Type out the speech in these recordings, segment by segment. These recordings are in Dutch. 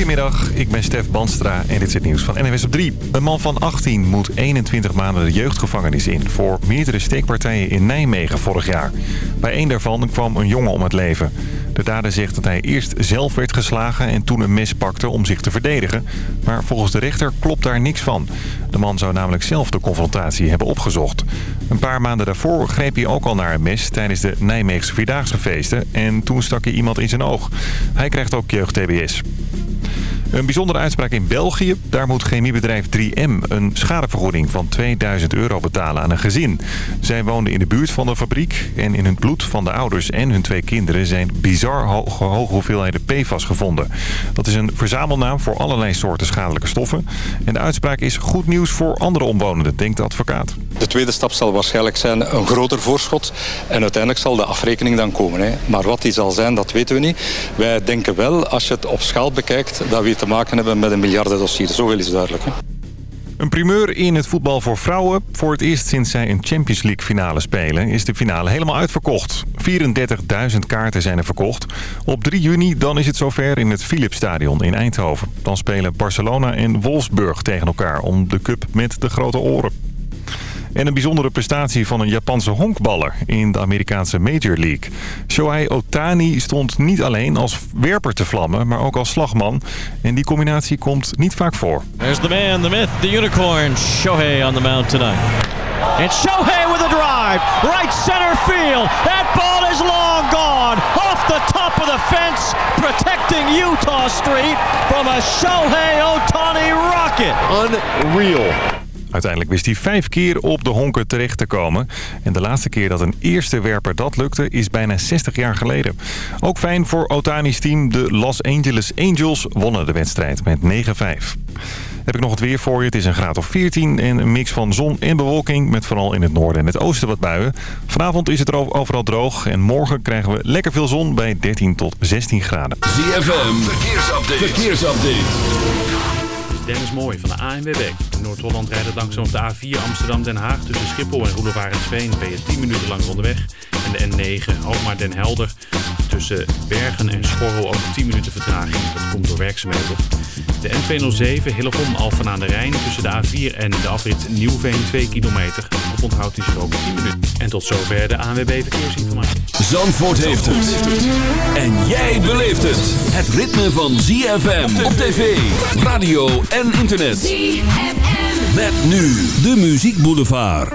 Goedemiddag, ik ben Stef Banstra en dit is het nieuws van NWS op 3. Een man van 18 moet 21 maanden de jeugdgevangenis in... voor meerdere steekpartijen in Nijmegen vorig jaar. Bij één daarvan kwam een jongen om het leven. De dader zegt dat hij eerst zelf werd geslagen en toen een mes pakte om zich te verdedigen. Maar volgens de rechter klopt daar niks van. De man zou namelijk zelf de confrontatie hebben opgezocht. Een paar maanden daarvoor greep hij ook al naar een mes tijdens de Nijmeegse Vierdaagse feesten. En toen stak hij iemand in zijn oog. Hij krijgt ook jeugd-TBS. Een bijzondere uitspraak in België. Daar moet chemiebedrijf 3M een schadevergoeding van 2000 euro betalen aan een gezin. Zij woonden in de buurt van de fabriek en in het bloed van de ouders en hun twee kinderen zijn bizar hoge, hoeveelheden PFAS gevonden. Dat is een verzamelnaam voor allerlei soorten schadelijke stoffen. En de uitspraak is goed nieuws voor andere omwonenden, denkt de advocaat. De tweede stap zal waarschijnlijk zijn een groter voorschot. En uiteindelijk zal de afrekening dan komen. Hè. Maar wat die zal zijn, dat weten we niet. Wij denken wel, als je het op schaal bekijkt, dat we te maken hebben met een miljardendossier. Zoveel is duidelijk. Hè. Een primeur in het voetbal voor vrouwen. Voor het eerst sinds zij een Champions League finale spelen... is de finale helemaal uitverkocht. 34.000 kaarten zijn er verkocht. Op 3 juni dan is het zover in het Philipsstadion in Eindhoven. Dan spelen Barcelona en Wolfsburg tegen elkaar... om de cup met de grote oren. En een bijzondere prestatie van een Japanse honkballer in de Amerikaanse Major League. Shohei Otani stond niet alleen als werper te vlammen, maar ook als slagman. En die combinatie komt niet vaak voor. There's the man, the myth, the unicorn, Shohei on the mound tonight. And Shohei with a drive, right center field. That ball is long gone, off the top of the fence, protecting Utah Street from a Shohei Otani rocket. Unreal. Uiteindelijk wist hij vijf keer op de honken terecht te komen. En de laatste keer dat een eerste werper dat lukte is bijna 60 jaar geleden. Ook fijn voor Otani's team. De Los Angeles Angels wonnen de wedstrijd met 9-5. Heb ik nog het weer voor je. Het is een graad of 14 en een mix van zon en bewolking... met vooral in het noorden en het oosten wat buien. Vanavond is het overal droog en morgen krijgen we lekker veel zon... bij 13 tot 16 graden. ZFM, verkeersupdate. verkeersupdate. Dennis Mooi van de ANWB. In Noord-Holland rijdt langzaam op de A4 Amsterdam-Den Haag. Tussen Schiphol en Roelevarensveen ben je 10 minuten lang onderweg. En de N9 Alkmaar-Den Helder. Tussen Bergen en Schorrel ook 10 minuten vertraging. Dat komt door werkzaamheden. De N207 Hillegom Alphen aan de Rijn. Tussen de A4 en de afrit Nieuwveen 2 kilometer. Op onthoud is er ook 10 minuten. En tot zover de ANWB Verkeersinformatie. Zandvoort heeft het. En jij beleeft het. Het ritme van ZFM op tv, radio en internet. ZFM. Met nu de Muziek Boulevard.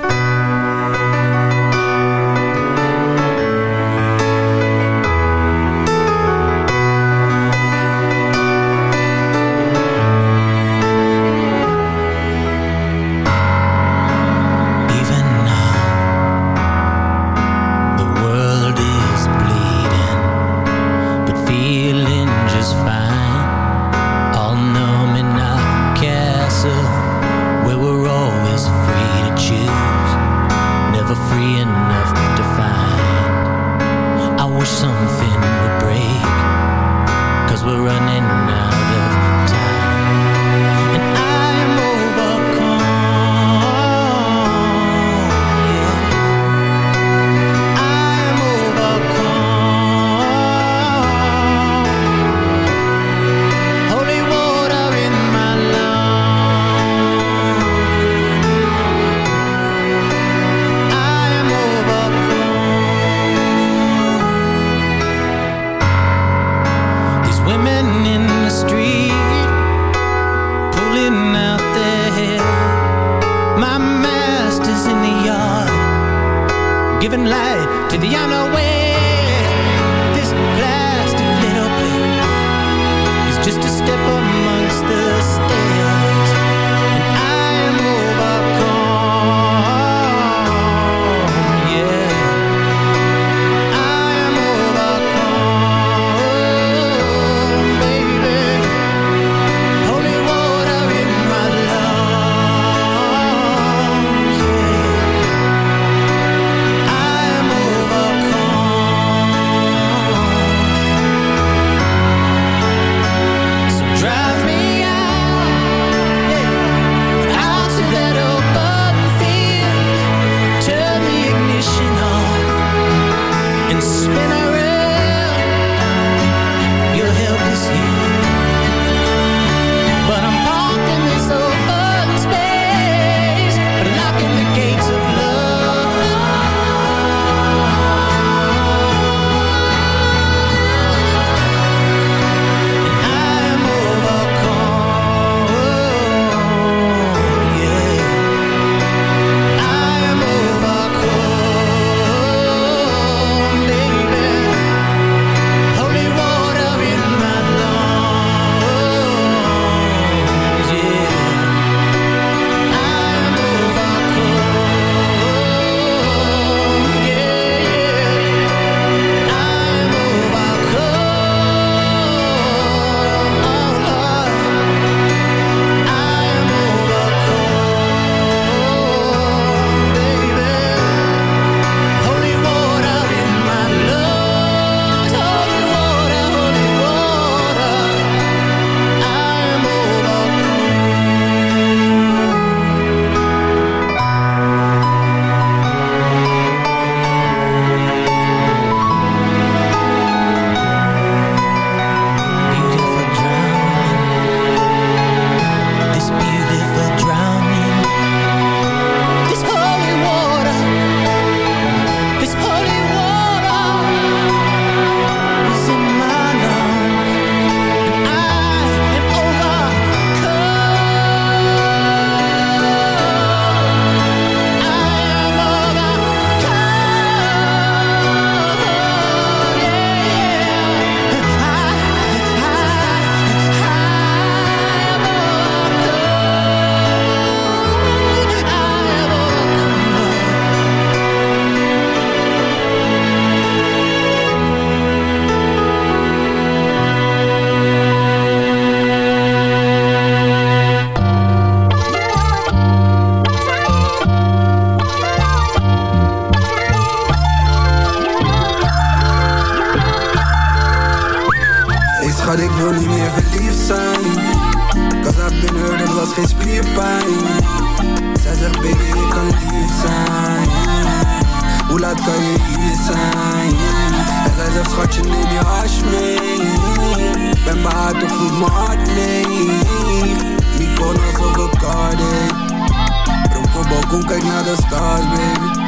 Balkon, kijk naar de stars baby.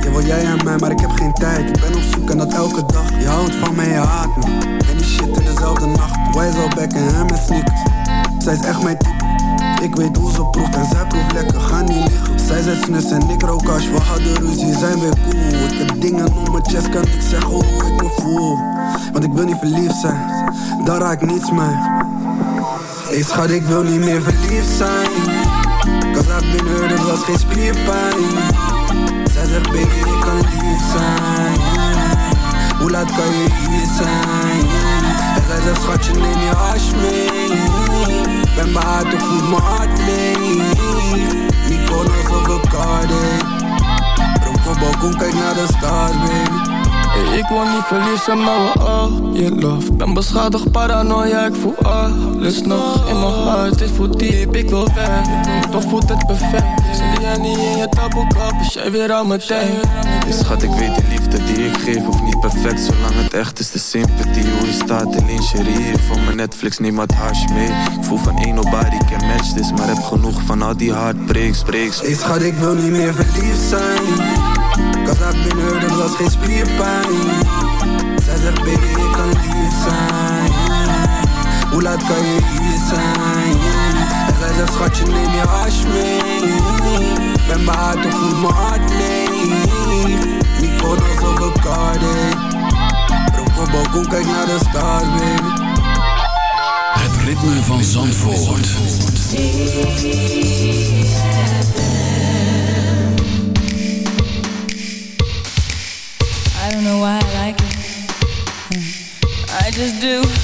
Je wil jij en mij, maar ik heb geen tijd. Ik ben op zoek en dat elke dag. Je houdt van mij, je haat me En die shit in dezelfde nacht. Wij zo back en hem sneakers Zij is echt mijn type. Ik weet hoe ze proeft en zij proeft lekker, ga niet liggen. Zij zet snus en ik rook als we hadden ruzie, zijn weer cool. Ik heb dingen om mijn chest, kan niet zeggen hoe ik me voel. Want ik wil niet verliefd zijn, daar raak ik niets mee. Hey schat, ik wil niet meer verliefd zijn Been hurt, het was geen spierpijn. Zij zegt baby, ik kan lief zijn. Hoe laat kan je hier zijn? En zij zegt schatje, neem je hash mee. Ben behaard of voelt mijn hart leeg Mykonos of een Cardiff Bronco balkon, kijk naar de stars baby Hey, ik wil niet verliezen, maar we all je love. Ben beschadigd, paranoia, ik voel alles nog In mijn hart, dit voelt diep, ik wil weg. Toch voelt het perfect Zie jij niet in je taboekap, is jij weer aan mijn tijd. Hey, Schat, ik weet de liefde die ik geef hoeft niet perfect Zolang het echt is, de sympathie. Hoe je staat in lingerie? Voor mijn Netflix, neem wat hash mee. Ik voel van één nobody can match this Maar heb genoeg van al die heartbreaks, breaks. Hey schat, ik wil niet meer verliefd zijn Cause I've been hurt, het was geen spierpijn. Zij zegt baby, ik kan lief zijn. Hoe laat kan je hier zijn? En zij zegt schatje, neem je hash mee. Ben behaard of voelt mijn hart leeg. Mykonos of een Cardiff Bronco balkon, kijk naar de stars baby. Het ritme van Zandvoort. I just do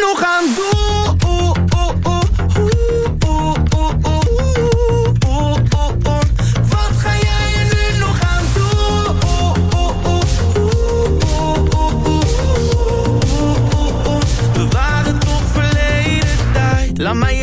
nog aan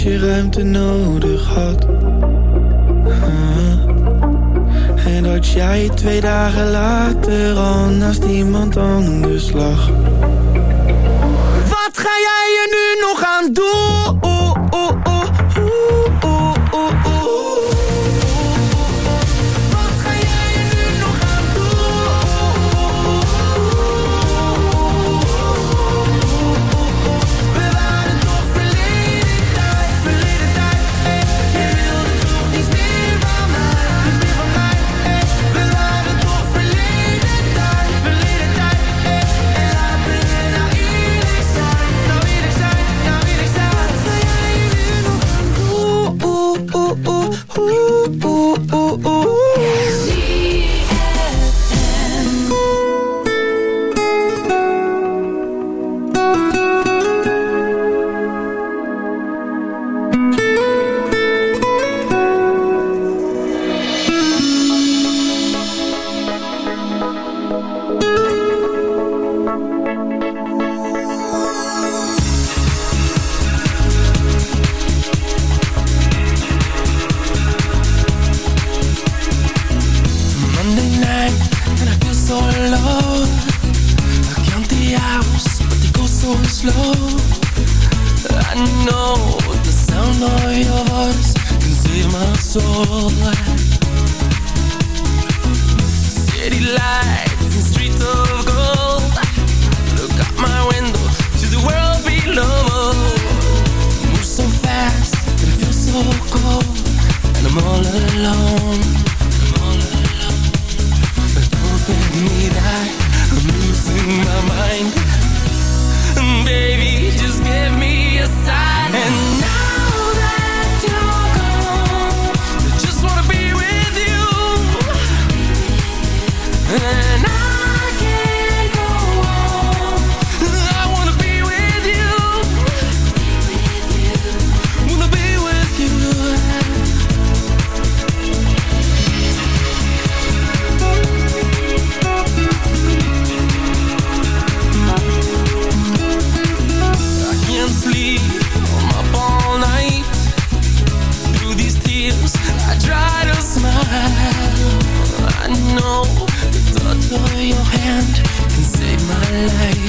Dat je ruimte nodig had. Ah. En dat jij twee dagen later al naast iemand anders lag. slow. I know the sound of your voice can save my soul. City lights and streets of gold. Look out my window to the world below. Move so fast that it feels so cold And I'm all alone. But don't me that I'm losing my mind baby, just give me a sign. And I hand and save my life.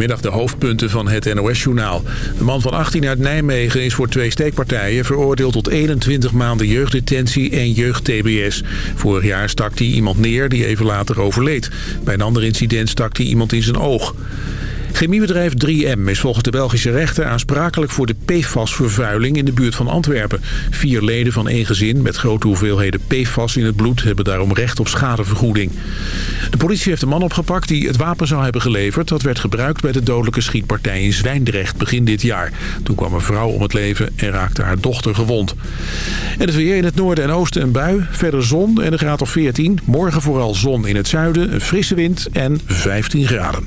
Middag de hoofdpunten van het NOS-journaal. Een man van 18 uit Nijmegen is voor twee steekpartijen... veroordeeld tot 21 maanden jeugddetentie en jeugd-TBS. Vorig jaar stak hij iemand neer die even later overleed. Bij een ander incident stak hij iemand in zijn oog. Chemiebedrijf 3M is volgens de Belgische rechter aansprakelijk voor de PFAS-vervuiling in de buurt van Antwerpen. Vier leden van één gezin met grote hoeveelheden PFAS in het bloed hebben daarom recht op schadevergoeding. De politie heeft een man opgepakt die het wapen zou hebben geleverd. Dat werd gebruikt bij de dodelijke schietpartij in Zwijndrecht begin dit jaar. Toen kwam een vrouw om het leven en raakte haar dochter gewond. En het weer in het noorden en oosten een bui. Verder zon en een graad of 14. Morgen vooral zon in het zuiden, een frisse wind en 15 graden.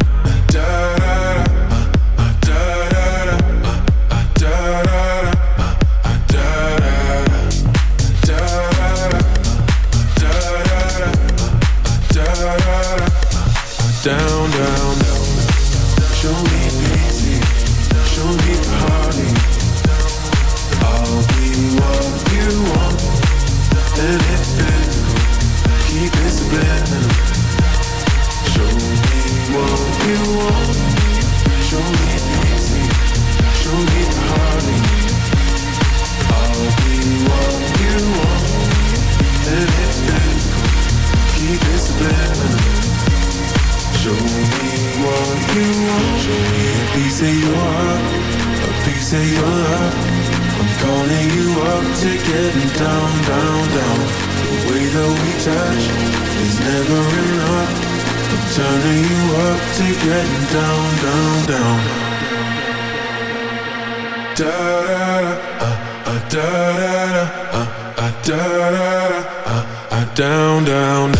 down, down. Down,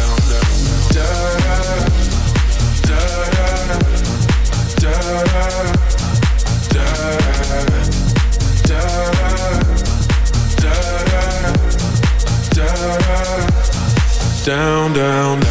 down, down, down.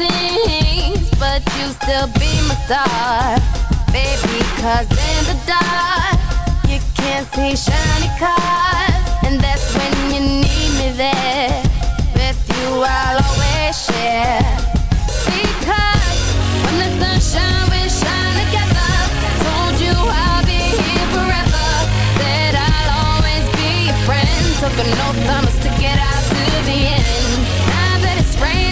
magazines, but you still be my star. Baby, cause in the dark, you can't see shiny cars. And that's when you need me there. With you, I'll always share. Because when the sunshine, we shine together. Told you I'll be here forever. Said I'll always be your friend. Took oath, promise to get out to the end. Now that it's raining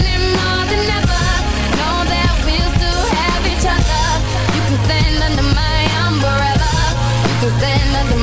You can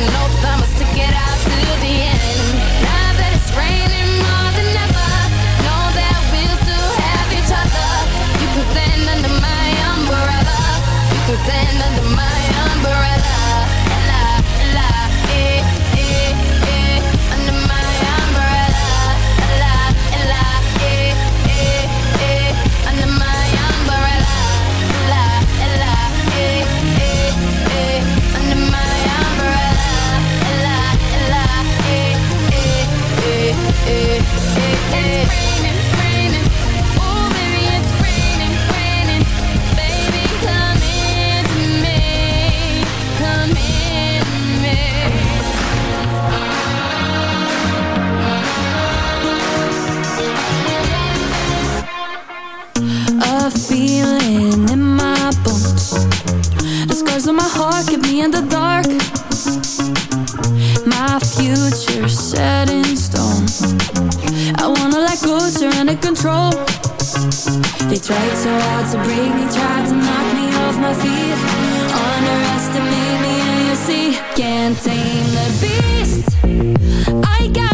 no time to get out. They tried so hard to break me, tried to knock me off my feet. Underestimate me and you see. Can't tame the beast. I got